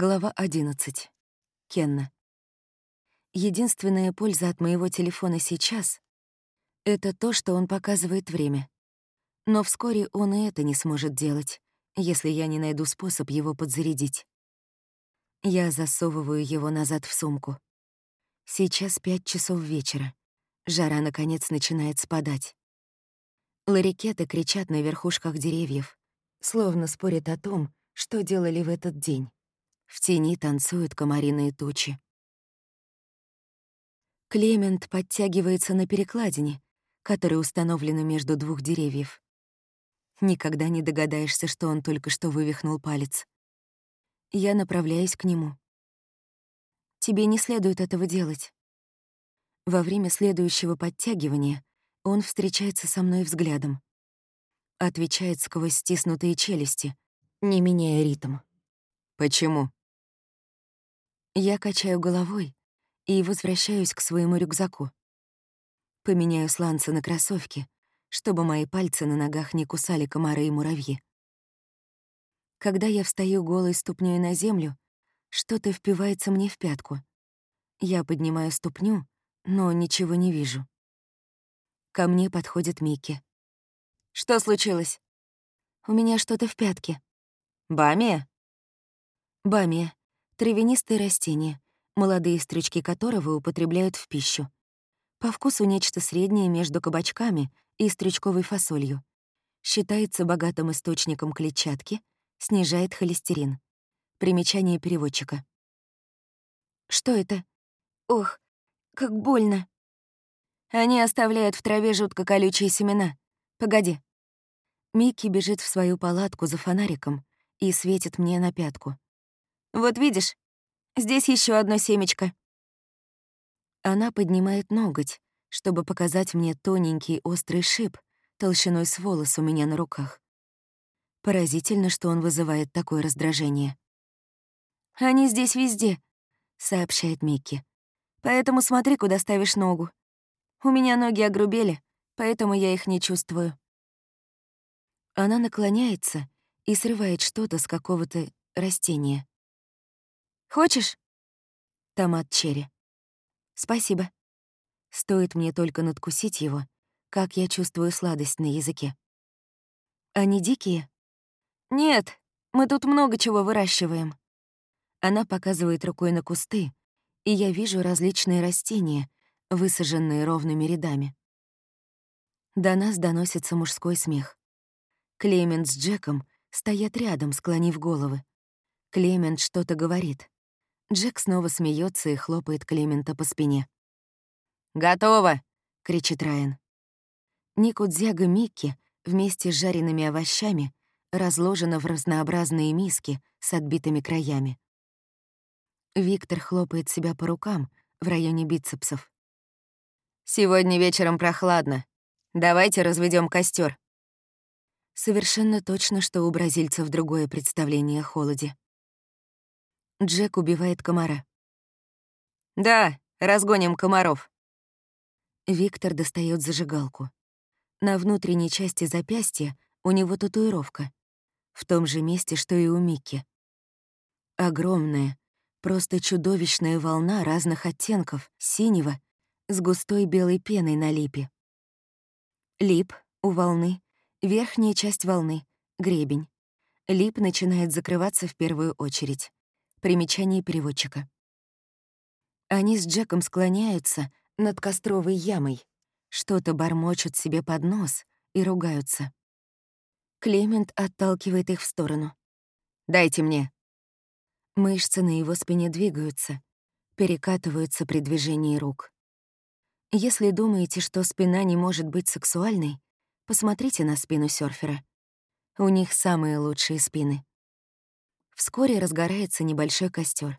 Глава 11. Кенна. Единственная польза от моего телефона сейчас — это то, что он показывает время. Но вскоре он и это не сможет делать, если я не найду способ его подзарядить. Я засовываю его назад в сумку. Сейчас пять часов вечера. Жара, наконец, начинает спадать. Ларикеты кричат на верхушках деревьев, словно спорят о том, что делали в этот день. В тени танцуют комариные тучи. Клемент подтягивается на перекладине, которая установлена между двух деревьев. Никогда не догадаешься, что он только что вывихнул палец. Я направляюсь к нему. Тебе не следует этого делать. Во время следующего подтягивания он встречается со мной взглядом. Отвечает сквозь стиснутые челюсти, не меняя ритм. «Почему?» Я качаю головой и возвращаюсь к своему рюкзаку. Поменяю сланцы на кроссовки, чтобы мои пальцы на ногах не кусали комары и муравьи. Когда я встаю голой ступнёй на землю, что-то впивается мне в пятку. Я поднимаю ступню, но ничего не вижу. Ко мне подходит Микки. «Что случилось?» «У меня что-то в пятке». «Бамия?» «Бамия. Травянистое растение, молодые стручки которого употребляют в пищу. По вкусу нечто среднее между кабачками и стручковой фасолью. Считается богатым источником клетчатки, снижает холестерин. Примечание переводчика. Что это? Ох, как больно. Они оставляют в траве жутко колючие семена. Погоди. Микки бежит в свою палатку за фонариком и светит мне на пятку. Вот видишь, здесь еще одно семечко. Она поднимает ноготь, чтобы показать мне тоненький острый шип толщиной с волос у меня на руках. Поразительно, что он вызывает такое раздражение. «Они здесь везде», — сообщает Микки. «Поэтому смотри, куда ставишь ногу. У меня ноги огрубели, поэтому я их не чувствую». Она наклоняется и срывает что-то с какого-то растения. Хочешь? Томат черри. Спасибо. Стоит мне только надкусить его, как я чувствую сладость на языке. Они дикие? Нет, мы тут много чего выращиваем. Она показывает рукой на кусты, и я вижу различные растения, высаженные ровными рядами. До нас доносится мужской смех. Клемент с Джеком стоят рядом, склонив головы. Клемент что-то говорит. Джек снова смеется и хлопает Клемента по спине. «Готово!» — кричит Райан. Никудзяга Микки вместе с жареными овощами разложена в разнообразные миски с отбитыми краями. Виктор хлопает себя по рукам в районе бицепсов. «Сегодня вечером прохладно. Давайте разведем костер. Совершенно точно, что у бразильцев другое представление о холоде. Джек убивает комара. «Да, разгоним комаров». Виктор достает зажигалку. На внутренней части запястья у него татуировка. В том же месте, что и у Микки. Огромная, просто чудовищная волна разных оттенков, синего, с густой белой пеной на липе. Лип у волны, верхняя часть волны, гребень. Лип начинает закрываться в первую очередь. Примечание переводчика. Они с Джеком склоняются над костровой ямой, что-то бормочут себе под нос и ругаются. Клемент отталкивает их в сторону. «Дайте мне». Мышцы на его спине двигаются, перекатываются при движении рук. Если думаете, что спина не может быть сексуальной, посмотрите на спину серфера. У них самые лучшие спины. Вскоре разгорается небольшой костер.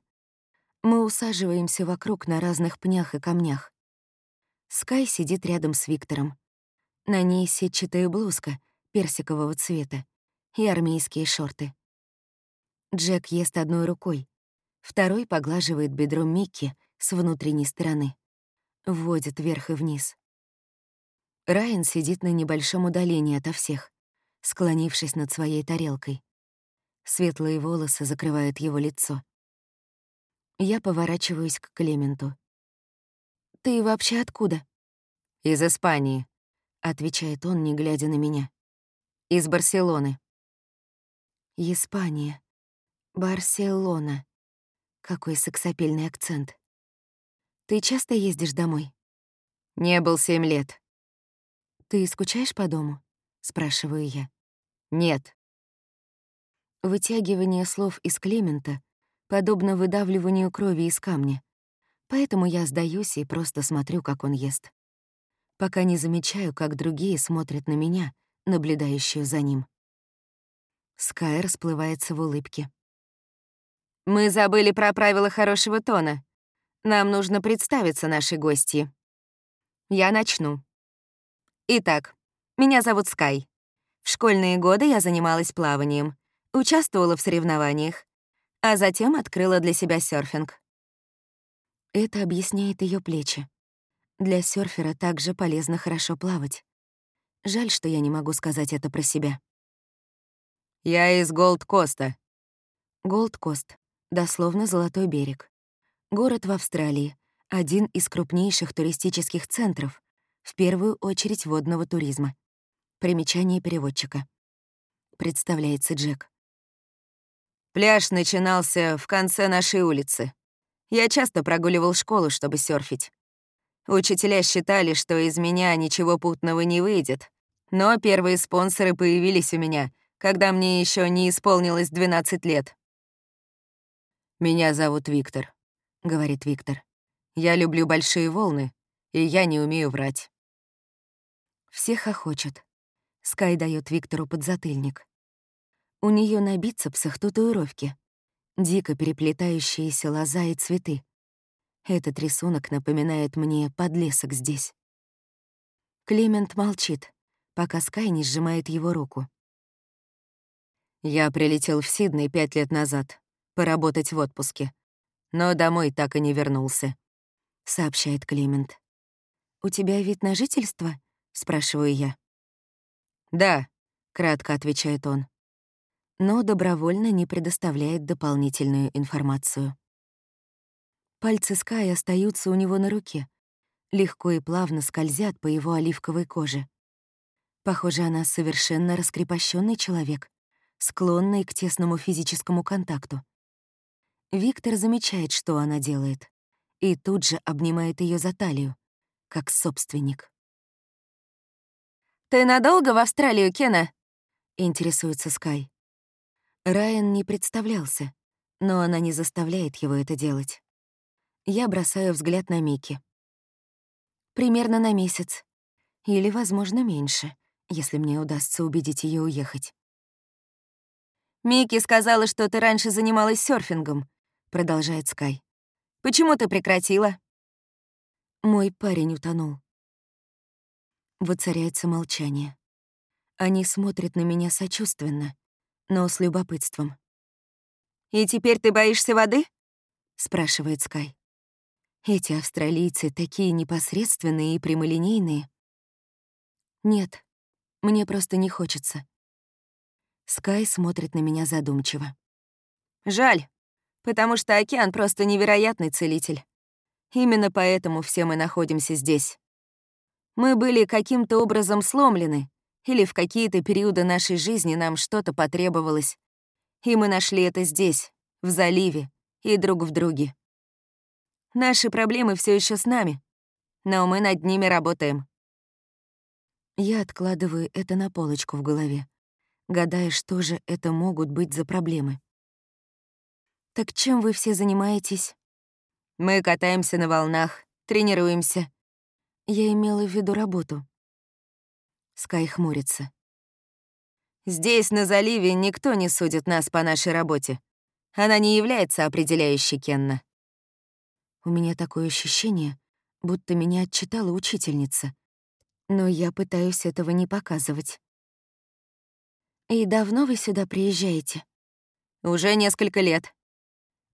Мы усаживаемся вокруг на разных пнях и камнях. Скай сидит рядом с Виктором. На ней сетчатая блузка персикового цвета и армейские шорты. Джек ест одной рукой, второй поглаживает бедро Микки с внутренней стороны, вводит вверх и вниз. Райан сидит на небольшом удалении ото всех, склонившись над своей тарелкой. Светлые волосы закрывают его лицо. Я поворачиваюсь к Клементу. «Ты вообще откуда?» «Из Испании», — отвечает он, не глядя на меня. «Из Барселоны». «Испания. Барселона. Какой сексапильный акцент. Ты часто ездишь домой?» «Не был семь лет». «Ты скучаешь по дому?» — спрашиваю я. «Нет». Вытягивание слов из Клемента подобно выдавливанию крови из камня. Поэтому я сдаюсь и просто смотрю, как он ест. Пока не замечаю, как другие смотрят на меня, наблюдающую за ним. Скай расплывается в улыбке. «Мы забыли про правила хорошего тона. Нам нужно представиться нашей гости. Я начну. Итак, меня зовут Скай. В школьные годы я занималась плаванием, участвовала в соревнованиях, а затем открыла для себя серфинг. Это объясняет ее плечи. Для серфера также полезно хорошо плавать. Жаль, что я не могу сказать это про себя. Я из Голд-Коста. Голд-Кост, дословно «Золотой берег». Город в Австралии, один из крупнейших туристических центров, в первую очередь водного туризма. Примечание переводчика. Представляется Джек. Пляж начинался в конце нашей улицы. Я часто прогуливал школу, чтобы серфить. Учителя считали, что из меня ничего путного не выйдет. Но первые спонсоры появились у меня, когда мне еще не исполнилось 12 лет. «Меня зовут Виктор», — говорит Виктор. «Я люблю большие волны, и я не умею врать». Все хохочут. Скай дает Виктору подзатыльник. У нее на бицепсах татуировки, дико переплетающиеся лоза и цветы. Этот рисунок напоминает мне подлесок здесь. Клемент молчит, пока Скай не сжимает его руку. «Я прилетел в Сидней пять лет назад, поработать в отпуске, но домой так и не вернулся», — сообщает Клемент. «У тебя вид на жительство?» — спрашиваю я. «Да», — кратко отвечает он но добровольно не предоставляет дополнительную информацию. Пальцы Скай остаются у него на руке, легко и плавно скользят по его оливковой коже. Похоже, она совершенно раскрепощенный человек, склонный к тесному физическому контакту. Виктор замечает, что она делает, и тут же обнимает ее за талию, как собственник. «Ты надолго в Австралию, Кена?» — интересуется Скай. Райан не представлялся, но она не заставляет его это делать. Я бросаю взгляд на Мики. Примерно на месяц. Или, возможно, меньше, если мне удастся убедить ее уехать. «Микки сказала, что ты раньше занималась серфингом», — продолжает Скай. «Почему ты прекратила?» Мой парень утонул. Воцаряется молчание. Они смотрят на меня сочувственно, но с любопытством. «И теперь ты боишься воды?» — спрашивает Скай. Эти австралийцы такие непосредственные и прямолинейные. Нет, мне просто не хочется. Скай смотрит на меня задумчиво. Жаль, потому что океан просто невероятный целитель. Именно поэтому все мы находимся здесь. Мы были каким-то образом сломлены, или в какие-то периоды нашей жизни нам что-то потребовалось. И мы нашли это здесь, в заливе, и друг в друге. Наши проблемы все еще с нами, но мы над ними работаем. Я откладываю это на полочку в голове, гадая, что же это могут быть за проблемы. «Так чем вы все занимаетесь?» «Мы катаемся на волнах, тренируемся». Я имела в виду работу. Скай хмурится. «Здесь, на заливе, никто не судит нас по нашей работе. Она не является определяющей Кенна». У меня такое ощущение, будто меня отчитала учительница. Но я пытаюсь этого не показывать. «И давно вы сюда приезжаете?» «Уже несколько лет».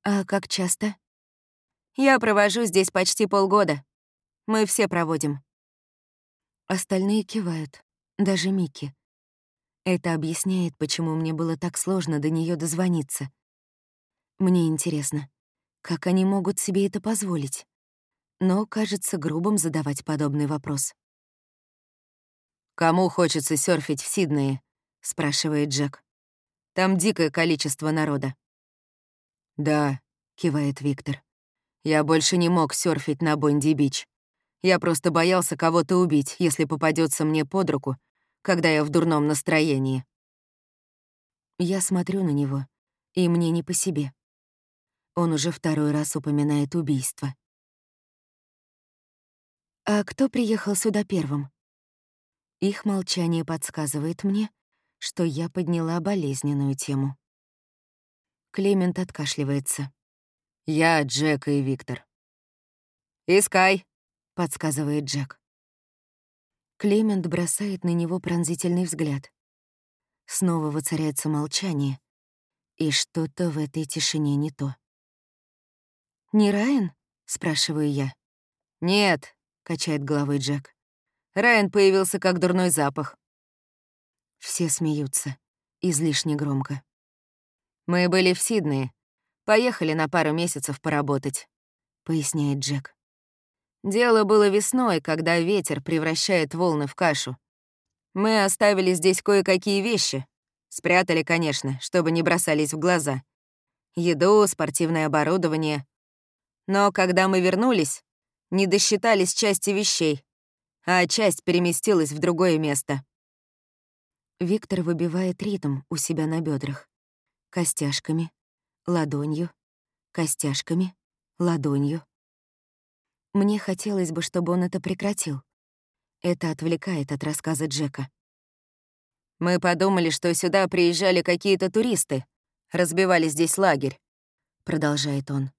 «А как часто?» «Я провожу здесь почти полгода. Мы все проводим». Остальные кивают даже Мики. Это объясняет, почему мне было так сложно до нее дозвониться. Мне интересно, Как они могут себе это позволить? Но кажется грубым задавать подобный вопрос. «Кому хочется серфить в Сиднее?» — спрашивает Джек. «Там дикое количество народа». «Да», — кивает Виктор. «Я больше не мог серфить на Бонди-Бич. Я просто боялся кого-то убить, если попадется мне под руку, когда я в дурном настроении». Я смотрю на него, и мне не по себе. Он уже второй раз упоминает убийство. «А кто приехал сюда первым?» Их молчание подсказывает мне, что я подняла болезненную тему. Клемент откашливается. «Я, Джек и Виктор». «Искай», — подсказывает Джек. Клемент бросает на него пронзительный взгляд. Снова воцаряется молчание, и что-то в этой тишине не то. «Не Райан?» — спрашиваю я. «Нет», — качает головой Джек. «Райан появился как дурной запах». Все смеются, излишне громко. «Мы были в Сиднее. Поехали на пару месяцев поработать», — поясняет Джек. «Дело было весной, когда ветер превращает волны в кашу. Мы оставили здесь кое-какие вещи. Спрятали, конечно, чтобы не бросались в глаза. Еду, спортивное оборудование. Но когда мы вернулись, не досчитались части вещей, а часть переместилась в другое место. Виктор выбивает ритм у себя на бедрах. Костяшками, ладонью, костяшками, ладонью. Мне хотелось бы, чтобы он это прекратил. Это отвлекает от рассказа Джека. Мы подумали, что сюда приезжали какие-то туристы, разбивали здесь лагерь, продолжает он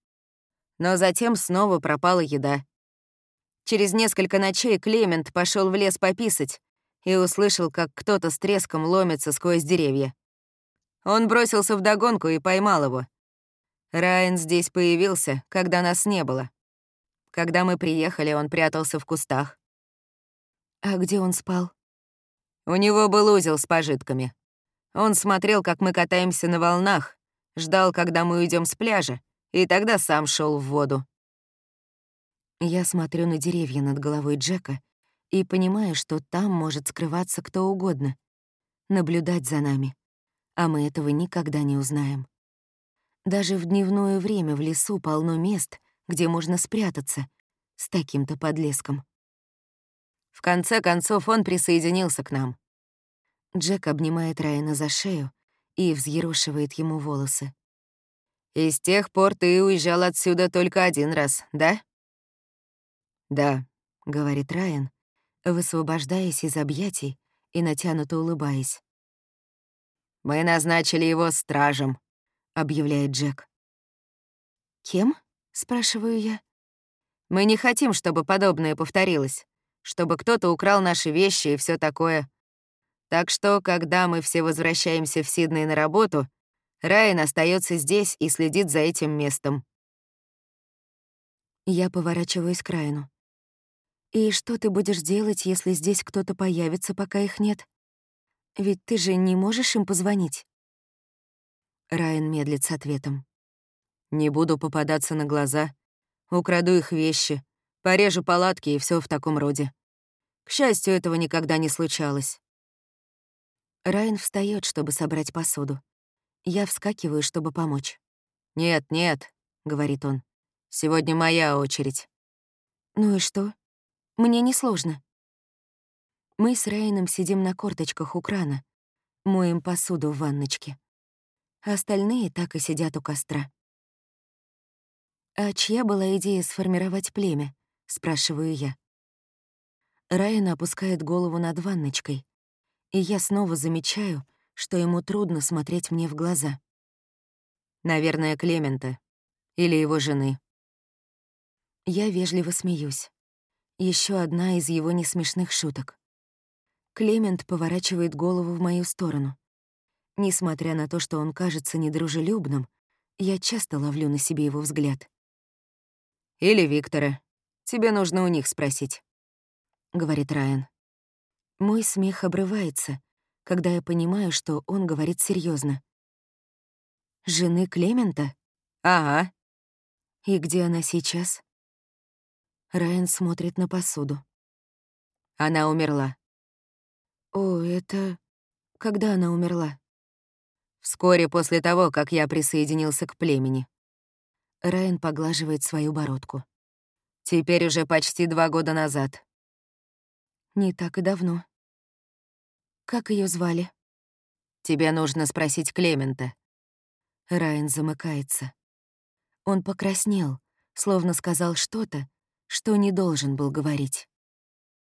но затем снова пропала еда. Через несколько ночей Клемент пошел в лес пописать и услышал, как кто-то с треском ломится сквозь деревья. Он бросился в догонку и поймал его. Райан здесь появился, когда нас не было. Когда мы приехали, он прятался в кустах. А где он спал? У него был узел с пожитками. Он смотрел, как мы катаемся на волнах, ждал, когда мы уйдем с пляжа, и тогда сам шел в воду. Я смотрю на деревья над головой Джека и понимаю, что там может скрываться кто угодно, наблюдать за нами, а мы этого никогда не узнаем. Даже в дневное время в лесу полно мест, где можно спрятаться с таким-то подлеском. В конце концов он присоединился к нам. Джек обнимает Райана за шею и взъерошивает ему волосы. И с тех пор ты уезжал отсюда только один раз, да? Да, говорит Райан, высвобождаясь из объятий и натянуто улыбаясь. Мы назначили его стражем, объявляет Джек. Кем? Спрашиваю я. Мы не хотим, чтобы подобное повторилось, чтобы кто-то украл наши вещи и все такое. Так что, когда мы все возвращаемся в Сидней на работу, Райан остается здесь и следит за этим местом. Я поворачиваюсь к Райану. «И что ты будешь делать, если здесь кто-то появится, пока их нет? Ведь ты же не можешь им позвонить?» Райан медлит с ответом. «Не буду попадаться на глаза. Украду их вещи, порежу палатки и все в таком роде. К счастью, этого никогда не случалось». Райан встает, чтобы собрать посуду. Я вскакиваю, чтобы помочь. «Нет, нет», — говорит он. «Сегодня моя очередь». «Ну и что? Мне несложно». Мы с Райаном сидим на корточках у крана, моем посуду в ванночке. Остальные так и сидят у костра. «А чья была идея сформировать племя?» — спрашиваю я. Райан опускает голову над ванночкой, и я снова замечаю, что ему трудно смотреть мне в глаза. Наверное, Клемента. Или его жены. Я вежливо смеюсь. Еще одна из его несмешных шуток. Клемент поворачивает голову в мою сторону. Несмотря на то, что он кажется недружелюбным, я часто ловлю на себе его взгляд. «Или Виктора. Тебе нужно у них спросить», — говорит Райан. Мой смех обрывается, когда я понимаю, что он говорит серьезно. «Жены Клемента?» «Ага». И где она сейчас? Райан смотрит на посуду. Она умерла. О, это... Когда она умерла? Вскоре после того, как я присоединился к племени. Райан поглаживает свою бородку. Теперь уже почти два года назад. Не так и давно. Как ее звали? Тебе нужно спросить Клемента. Райан замыкается. Он покраснел, словно сказал что-то, что не должен был говорить.